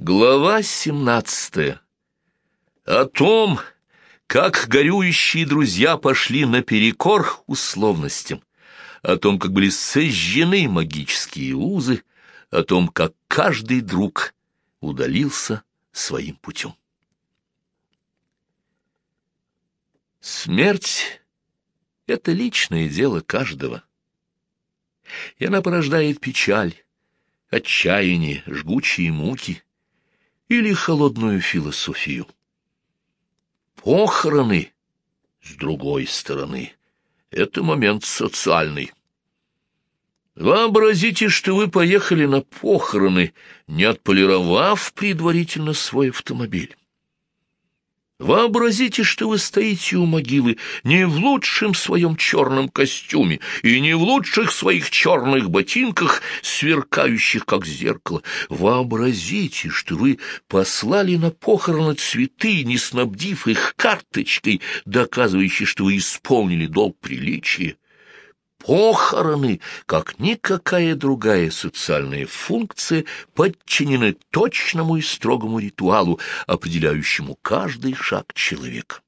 Глава семнадцатая. О том, как горюющие друзья пошли наперекор условностям, о том, как были сожжены магические узы, о том, как каждый друг удалился своим путем. Смерть — это личное дело каждого, и она порождает печаль, отчаяние, жгучие муки или холодную философию. Похороны, с другой стороны, это момент социальный. Вообразите, что вы поехали на похороны, не отполировав предварительно свой автомобиль. Вообразите, что вы стоите у могилы не в лучшем своем черном костюме и не в лучших своих черных ботинках, сверкающих как зеркало. Вообразите, что вы послали на похороны цветы, не снабдив их карточкой, доказывающей, что вы исполнили долг приличия. Похороны, как никакая другая социальная функция, подчинены точному и строгому ритуалу, определяющему каждый шаг человека.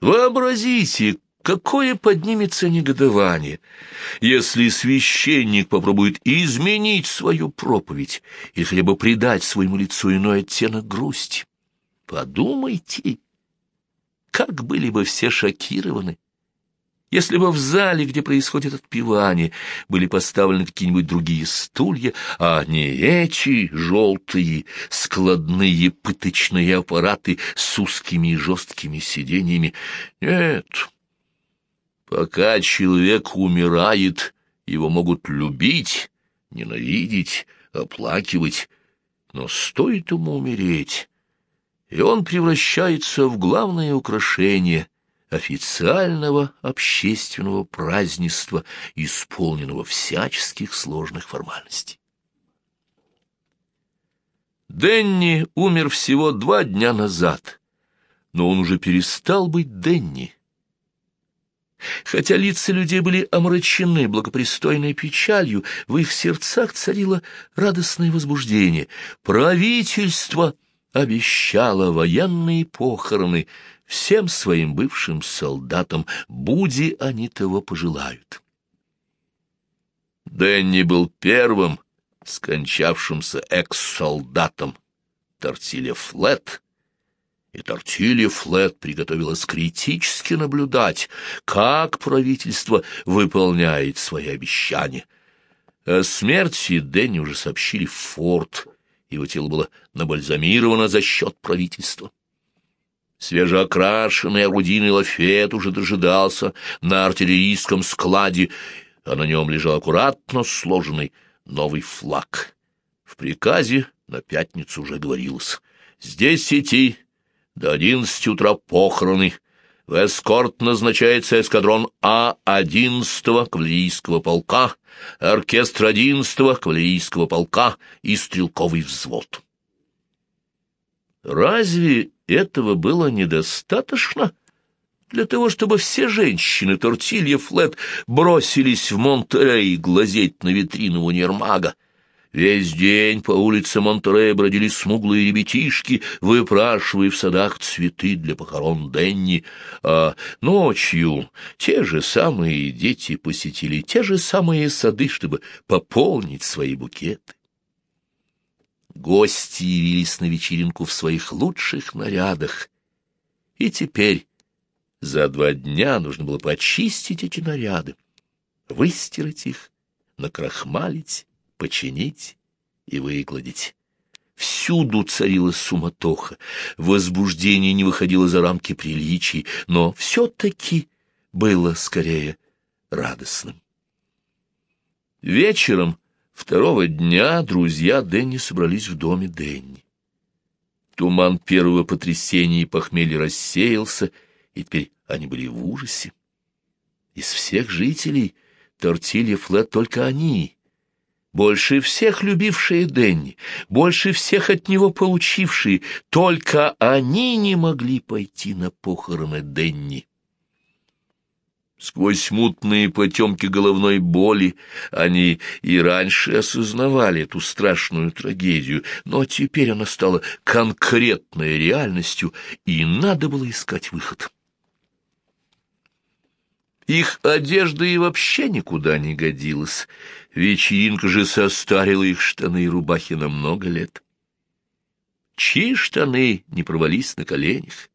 Вообразите, какое поднимется негодование, если священник попробует изменить свою проповедь или хотя бы придать своему лицу иной оттенок грусти. Подумайте, как были бы все шокированы, если бы в зале, где происходит отпевание, были поставлены какие-нибудь другие стулья, а не эти желтые складные пыточные аппараты с узкими и жесткими сиденьями, нет. Пока человек умирает, его могут любить, ненавидеть, оплакивать, но стоит ему умереть, и он превращается в главное украшение — официального общественного празднества, исполненного всяческих сложных формальностей. Денни умер всего два дня назад, но он уже перестал быть Денни. Хотя лица людей были омрачены благопристойной печалью, в их сердцах царило радостное возбуждение. Правительство обещало военные похороны — всем своим бывшим солдатам, буди они того пожелают. Дэнни был первым скончавшимся экс-солдатом Тортилья Флет, и Тортилья Флет приготовилась критически наблюдать, как правительство выполняет свои обещания. О смерти Дэнни уже сообщили в форт, его тело было набальзамировано за счет правительства. Свежеокрашенный орудийный лафет уже дожидался на артиллерийском складе, а на нем лежал аккуратно сложенный новый флаг. В приказе на пятницу уже говорилось. Здесь идти до одиннадцати утра похороны. В эскорт назначается эскадрон А-11 кавалерийского полка, оркестр 11 кавалерийского полка и стрелковый взвод. Разве этого было недостаточно для того, чтобы все женщины Тортилья Флет бросились в Монтерей глазеть на витрину универмага? Весь день по улице Монтерея бродили смуглые ребятишки, выпрашивая в садах цветы для похорон Денни, а ночью те же самые дети посетили те же самые сады, чтобы пополнить свои букеты. Гости явились на вечеринку в своих лучших нарядах. И теперь за два дня нужно было почистить эти наряды, выстирать их, накрахмалить, починить и выкладить. Всюду царила суматоха, возбуждение не выходило за рамки приличий, но все-таки было скорее радостным. Вечером Второго дня друзья Дэнни собрались в доме Дэнни. Туман первого потрясения и похмелья рассеялся, и теперь они были в ужасе. Из всех жителей Тортилья Флет только они, больше всех любившие Дэнни, больше всех от него получившие, только они не могли пойти на похороны Дэнни. Сквозь мутные потемки головной боли они и раньше осознавали эту страшную трагедию, но теперь она стала конкретной реальностью, и надо было искать выход. Их одежда и вообще никуда не годилась. Вечеринка же состарила их штаны и рубахи на много лет. Чьи штаны не провались на коленях?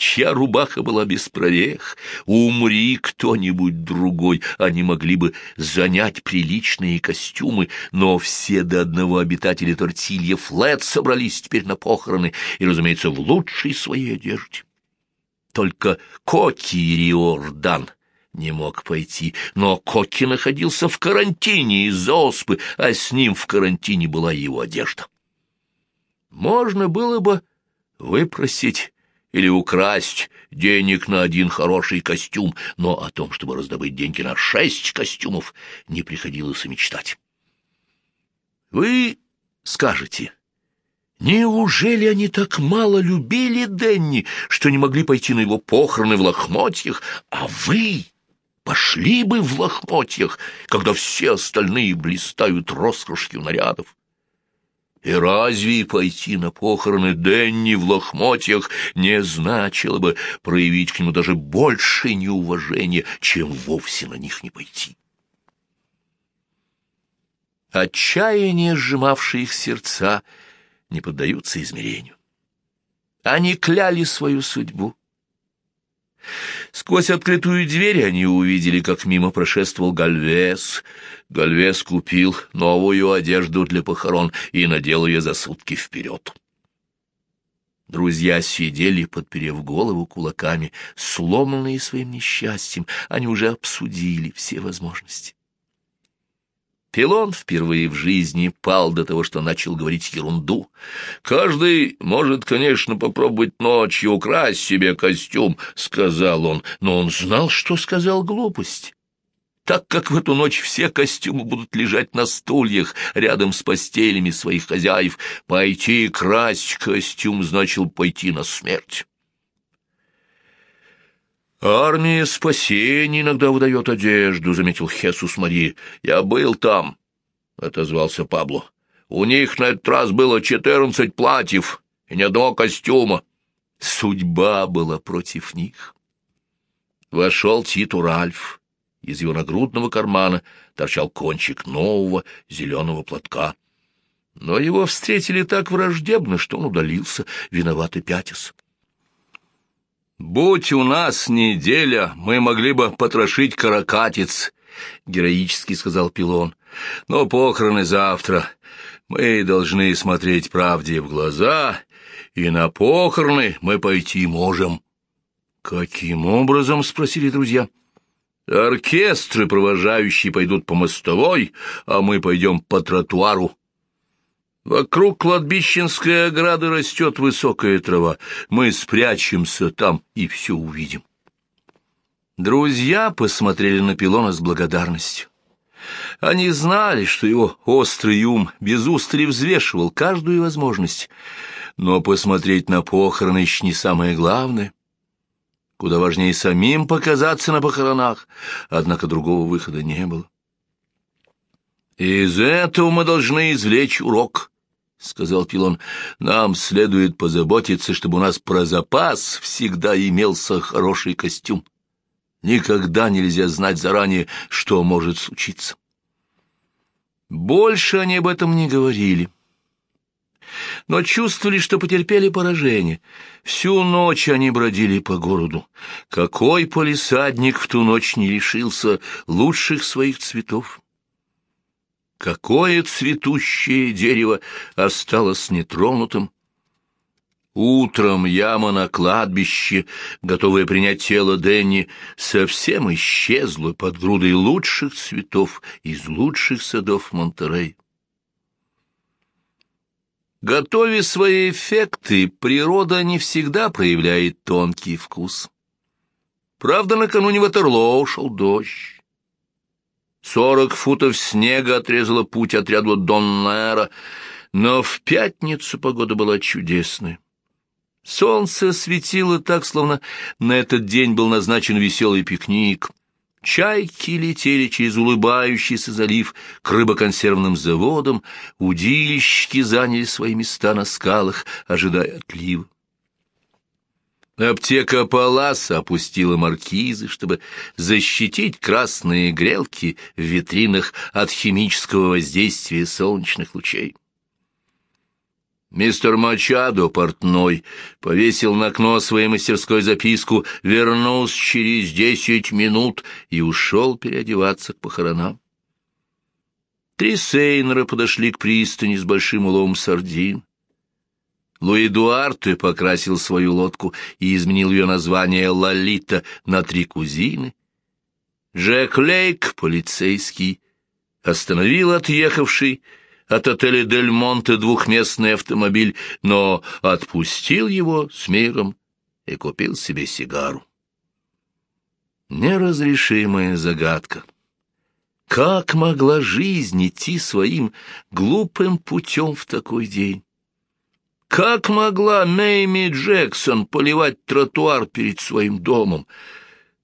Чья рубаха была без прорех, умри кто-нибудь другой, они могли бы занять приличные костюмы, но все до одного обитателя Тортилья Флет собрались теперь на похороны и, разумеется, в лучшей своей одежде. Только Коки Риордан не мог пойти, но Коки находился в карантине из-за оспы, а с ним в карантине была его одежда. Можно было бы выпросить или украсть денег на один хороший костюм, но о том, чтобы раздобыть деньги на шесть костюмов, не приходилось и мечтать. Вы скажете, неужели они так мало любили Денни, что не могли пойти на его похороны в лохмотьях, а вы пошли бы в лохмотьях, когда все остальные блистают роскошью нарядов? И разве пойти на похороны Денни в лохмотьях не значило бы проявить к нему даже большее неуважение, чем вовсе на них не пойти? Отчаяние, сжимавшее их сердца, не поддаются измерению. Они кляли свою судьбу, Сквозь открытую дверь они увидели, как мимо прошествовал Гальвес. Гальвес купил новую одежду для похорон и надел ее за сутки вперед. Друзья сидели, подперев голову кулаками, сломанные своим несчастьем. Они уже обсудили все возможности. Пилон впервые в жизни пал до того, что начал говорить ерунду. «Каждый может, конечно, попробовать ночью украсть себе костюм», — сказал он, но он знал, что сказал глупость. Так как в эту ночь все костюмы будут лежать на стульях рядом с постелями своих хозяев, пойти красть костюм значил пойти на смерть. «Армия спасения иногда выдает одежду», — заметил Хесус Мария. «Я был там», — отозвался Пабло. «У них на этот раз было четырнадцать платьев и ни одного костюма. Судьба была против них». Вошел Титу Ральф. Из его нагрудного кармана торчал кончик нового зеленого платка. Но его встретили так враждебно, что он удалился, виноватый пятис. «Будь у нас неделя, мы могли бы потрошить каракатиц», — героически сказал Пилон. «Но похороны завтра. Мы должны смотреть правде в глаза, и на похороны мы пойти можем». «Каким образом?» — спросили друзья. «Оркестры, провожающие, пойдут по мостовой, а мы пойдем по тротуару. Вокруг кладбищенской ограды растет высокая трава. Мы спрячемся там и все увидим. Друзья посмотрели на Пилона с благодарностью. Они знали, что его острый ум без устали взвешивал каждую возможность. Но посмотреть на похороны еще не самое главное. Куда важнее самим показаться на похоронах, однако другого выхода не было. «Из этого мы должны извлечь урок», — сказал Пилон. «Нам следует позаботиться, чтобы у нас про запас всегда имелся хороший костюм. Никогда нельзя знать заранее, что может случиться». Больше они об этом не говорили. Но чувствовали, что потерпели поражение. Всю ночь они бродили по городу. Какой полисадник в ту ночь не лишился лучших своих цветов? Какое цветущее дерево осталось нетронутым? Утром яма на кладбище, готовая принять тело Денни, совсем исчезла под грудой лучших цветов из лучших садов Монтерей. Готовя свои эффекты, природа не всегда проявляет тонкий вкус. Правда, накануне Ватерлоу шел дождь. Сорок футов снега отрезало путь отряду Доннера, но в пятницу погода была чудесная. Солнце светило так, словно на этот день был назначен веселый пикник. Чайки летели через улыбающийся залив к рыбоконсервным заводам, удильщики заняли свои места на скалах, ожидая отлива. Аптека Паласа опустила маркизы, чтобы защитить красные грелки в витринах от химического воздействия солнечных лучей. Мистер Мачадо, портной, повесил на окно своей мастерской записку «Вернусь через десять минут» и ушел переодеваться к похоронам. Три Сейнера подошли к пристани с большим уловом сардин. Луи Дуарте покрасил свою лодку и изменил ее название «Лолита» на три кузины. Джек Лейк, полицейский, остановил отъехавший от отеля «Дель Монте» двухместный автомобиль, но отпустил его с миром и купил себе сигару. Неразрешимая загадка. Как могла жизнь идти своим глупым путем в такой день? Как могла Мэйми Джексон поливать тротуар перед своим домом?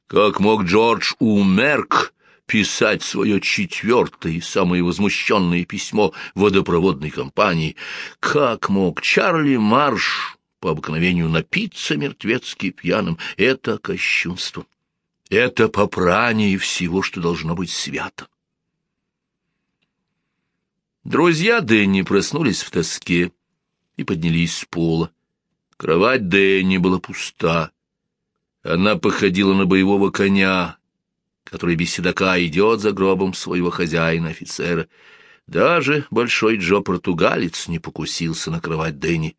Как мог Джордж Умерк писать свое четвертое и самое возмущенное письмо водопроводной компании? Как мог Чарли Марш по обыкновению напиться мертвецки пьяным? Это кощунство. Это попрание всего, что должно быть свято. Друзья Дэнни проснулись в тоске и поднялись с пола. Кровать Дэнни была пуста. Она походила на боевого коня, который без седока идет за гробом своего хозяина-офицера. Даже большой Джо-португалец не покусился на кровать Дэнни.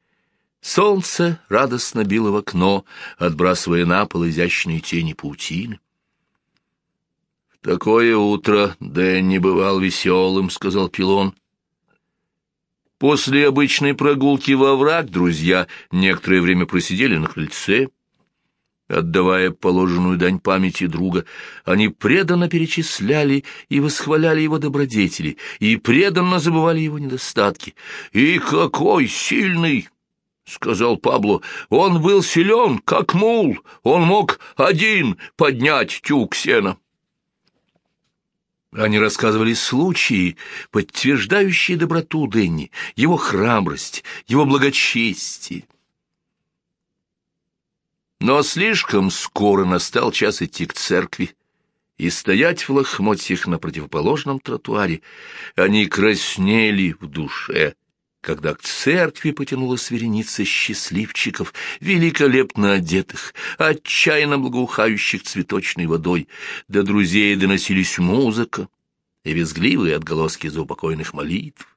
Солнце радостно било в окно, отбрасывая на пол изящные тени паутины. — такое утро Дэнни бывал веселым, — сказал Пилон. После обычной прогулки во враг друзья некоторое время просидели на крыльце. Отдавая положенную дань памяти друга, они преданно перечисляли и восхваляли его добродетели, и преданно забывали его недостатки. «И какой сильный!» — сказал Пабло. «Он был силен, как мул, он мог один поднять тюк сена». Они рассказывали случаи, подтверждающие доброту Дэнни, его храбрость, его благочестие. Но слишком скоро настал час идти к церкви и стоять в лохмотьях на противоположном тротуаре. Они краснели в душе, когда к церкви потянулась вереница счастливчиков, великолепно одетых, отчаянно благоухающих цветочной водой. До друзей доносились музыка и визгливые отголоски заупокойных молитв.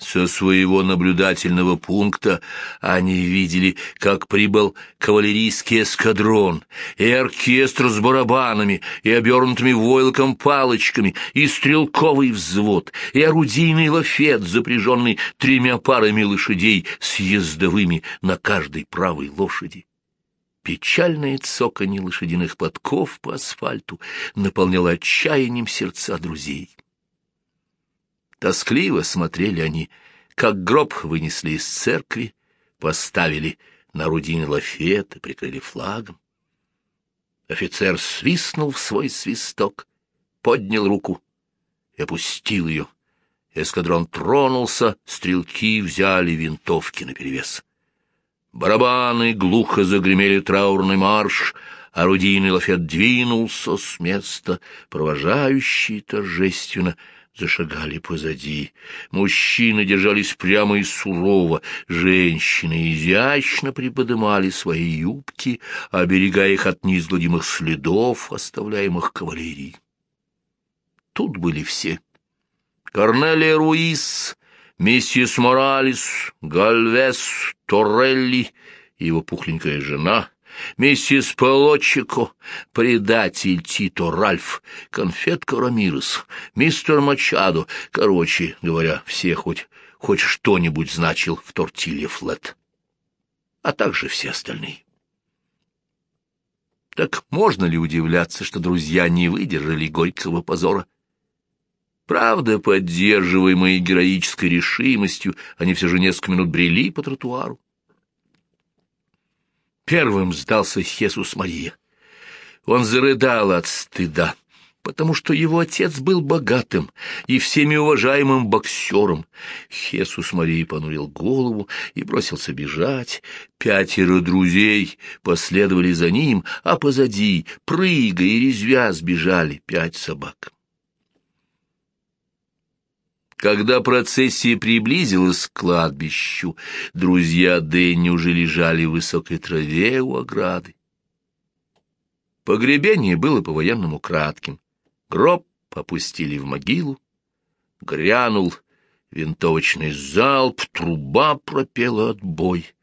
Со своего наблюдательного пункта они видели, как прибыл кавалерийский эскадрон, и оркестр с барабанами, и обернутыми войлоком палочками, и стрелковый взвод, и орудийный лафет, запряженный тремя парами лошадей с ездовыми на каждой правой лошади. Печальное цоканье лошадиных подков по асфальту наполняло отчаянием сердца друзей. Тоскливо смотрели они, как гроб вынесли из церкви, поставили на орудийный лафет и прикрыли флагом. Офицер свистнул в свой свисток, поднял руку и опустил ее. Эскадрон тронулся, стрелки взяли винтовки наперевес. Барабаны глухо загремели траурный марш, орудийный лафет двинулся с места, провожающий торжественно — зашагали позади. Мужчины держались прямо и сурово, женщины изящно приподымали свои юбки, оберегая их от неизгладимых следов, оставляемых кавалерией. Тут были все. Корнелия Руис, миссис Моралес, Гальвес, Торрелли и его пухленькая жена — миссис Полочико, предатель Тито Ральф, конфетка Рамирес, мистер Мачадо, короче говоря, все хоть, хоть что-нибудь значил в тортилье Флет, а также все остальные. Так можно ли удивляться, что друзья не выдержали горького позора? Правда, поддерживаемые героической решимостью, они все же несколько минут брели по тротуару. Первым сдался Хесус Мария. Он зарыдал от стыда потому что его отец был богатым и всеми уважаемым боксером. Хесус Марии понурил голову и бросился бежать. Пятеро друзей последовали за ним, а позади, прыгая и резвя, сбежали пять собак. Когда процессия приблизилась к кладбищу, друзья Дэнни уже лежали в высокой траве у ограды. Погребение было по-военному кратким. Гроб опустили в могилу, грянул винтовочный залп, труба пропела отбой.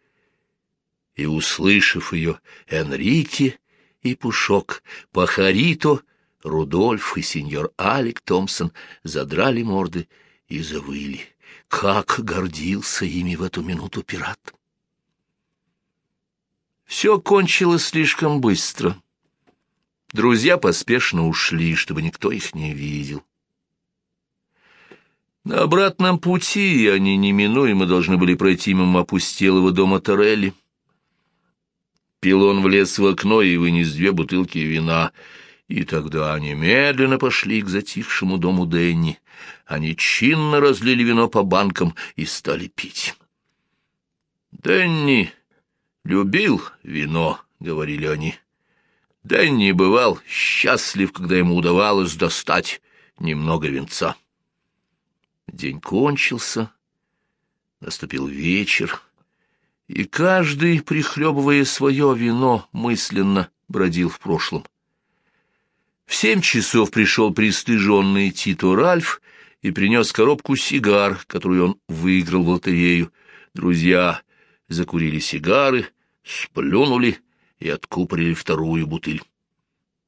И, услышав ее, Энрике и Пушок, Пахарито, Рудольф и сеньор Алик Томпсон задрали морды и завыли. Как гордился ими в эту минуту пират! Все кончилось слишком быстро. Друзья поспешно ушли, чтобы никто их не видел. На обратном пути они неминуемо должны были пройти мимо опустелого дома Торелли. Пилон влез в окно и вынес две бутылки вина, и тогда они медленно пошли к затихшему дому Дэнни. Они чинно разлили вино по банкам и стали пить. «Дэнни любил вино», — говорили они. Дэнни бывал счастлив, когда ему удавалось достать немного венца. День кончился, наступил вечер, и каждый, прихлебывая свое вино, мысленно бродил в прошлом. В семь часов пришел пристыженный Тито Ральф и принес коробку сигар, которую он выиграл в лотерею. Друзья закурили сигары, сплюнули и откупорили вторую бутыль.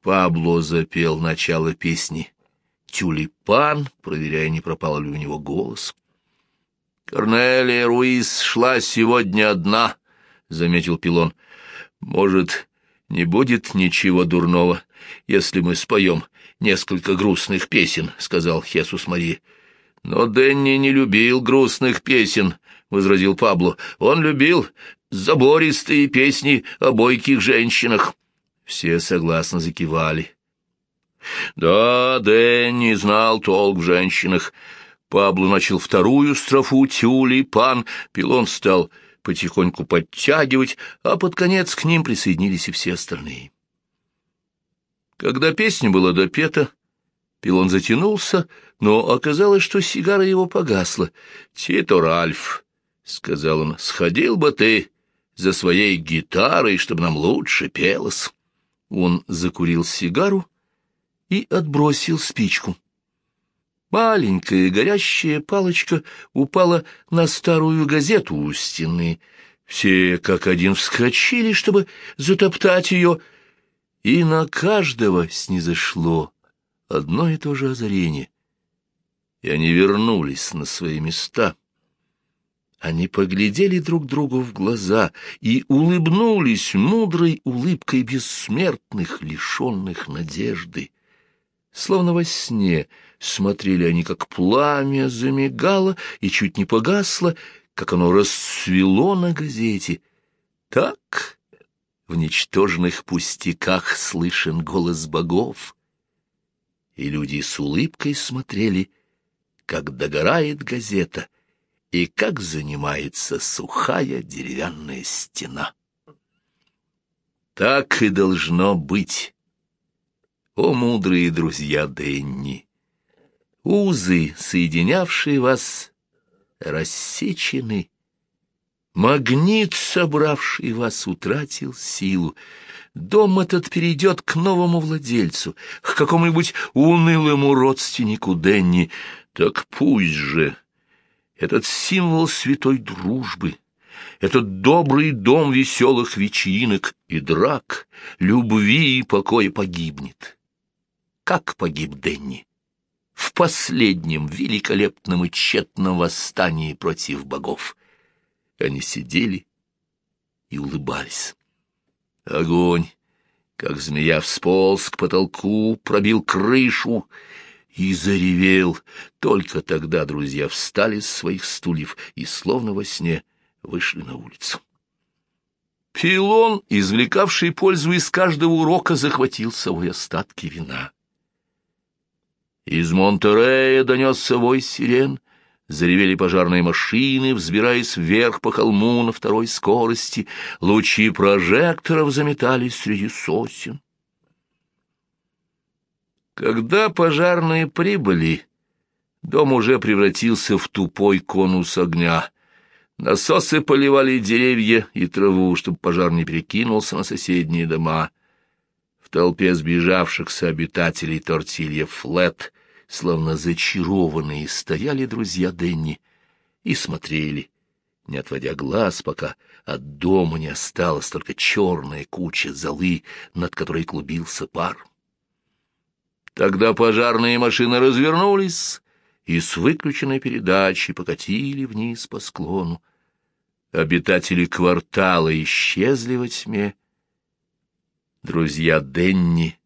Пабло запел начало песни «Тюлипан», проверяя, не пропал ли у него голос. «Корнелия Руис шла сегодня одна», — заметил Пилон. «Может, не будет ничего дурного, если мы споем несколько грустных песен», — сказал Хесус Мария. «Но Дэнни не любил грустных песен», — возразил Пабло. «Он любил забористые песни о бойких женщинах. Все согласно закивали. Да, Дэнни знал толк в женщинах. Пабло начал вторую строфу «Тюли, пан». Пилон стал потихоньку подтягивать, а под конец к ним присоединились и все остальные. Когда песня была допета, Пилон затянулся, но оказалось, что сигара его погасла. «Тито Ральф», — сказал он, — «сходил бы ты за своей гитарой, чтобы нам лучше пелось. Он закурил сигару и отбросил спичку. Маленькая горящая палочка упала на старую газету у стены. Все как один вскочили, чтобы затоптать ее, и на каждого снизошло одно и то же озарение. И они вернулись на свои места — они поглядели друг другу в глаза и улыбнулись мудрой улыбкой бессмертных, лишенных надежды. Словно во сне смотрели они, как пламя замигало и чуть не погасло, как оно расцвело на газете. Так в ничтожных пустяках слышен голос богов. И люди с улыбкой смотрели, как догорает газета — и как занимается сухая деревянная стена. Так и должно быть. О, мудрые друзья Денни! Узы, соединявшие вас, рассечены. Магнит, собравший вас, утратил силу. Дом этот перейдет к новому владельцу, к какому-нибудь унылому родственнику Денни. Так пусть же этот символ святой дружбы, этот добрый дом веселых вечинок и драк, любви и покоя погибнет. Как погиб Денни? В последнем великолепном и тщетном восстании против богов. Они сидели и улыбались. Огонь, как змея, всполз к потолку, пробил крышу и заревел. Только тогда друзья встали с своих стульев и, словно во сне, вышли на улицу. Пилон, извлекавший пользу из каждого урока, захватил с собой остатки вина. Из Монтерея донесся вой сирен, заревели пожарные машины, взбираясь вверх по холму на второй скорости, лучи прожекторов заметались среди сосен. Когда пожарные прибыли, дом уже превратился в тупой конус огня. Насосы поливали деревья и траву, чтобы пожар не перекинулся на соседние дома. В толпе сбежавшихся обитателей тортилья Флет, словно зачарованные, стояли друзья Денни и смотрели, не отводя глаз, пока от дома не осталась только черная куча золы, над которой клубился пар. Тогда пожарные машины развернулись и с выключенной передачей покатили вниз по склону. Обитатели квартала исчезли во тьме. Друзья Денни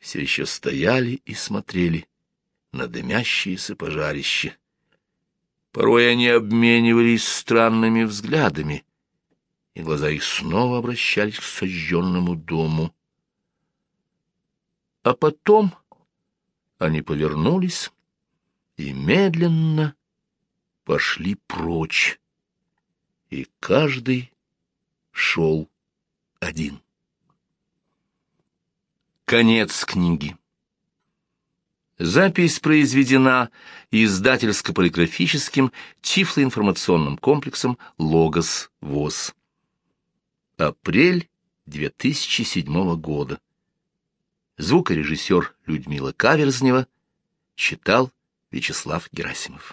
все еще стояли и смотрели на дымящиеся пожарища. Порой они обменивались странными взглядами, и глаза их снова обращались к сожженному дому. А потом они повернулись и медленно пошли прочь и каждый шел один. Конец книги. Запись произведена издательско-полиграфическим тифлоинформационным комплексом «Логос ВОЗ». Апрель 2007 года. Звукорежиссер Людмила Каверзнева читал Вячеслав Герасимов.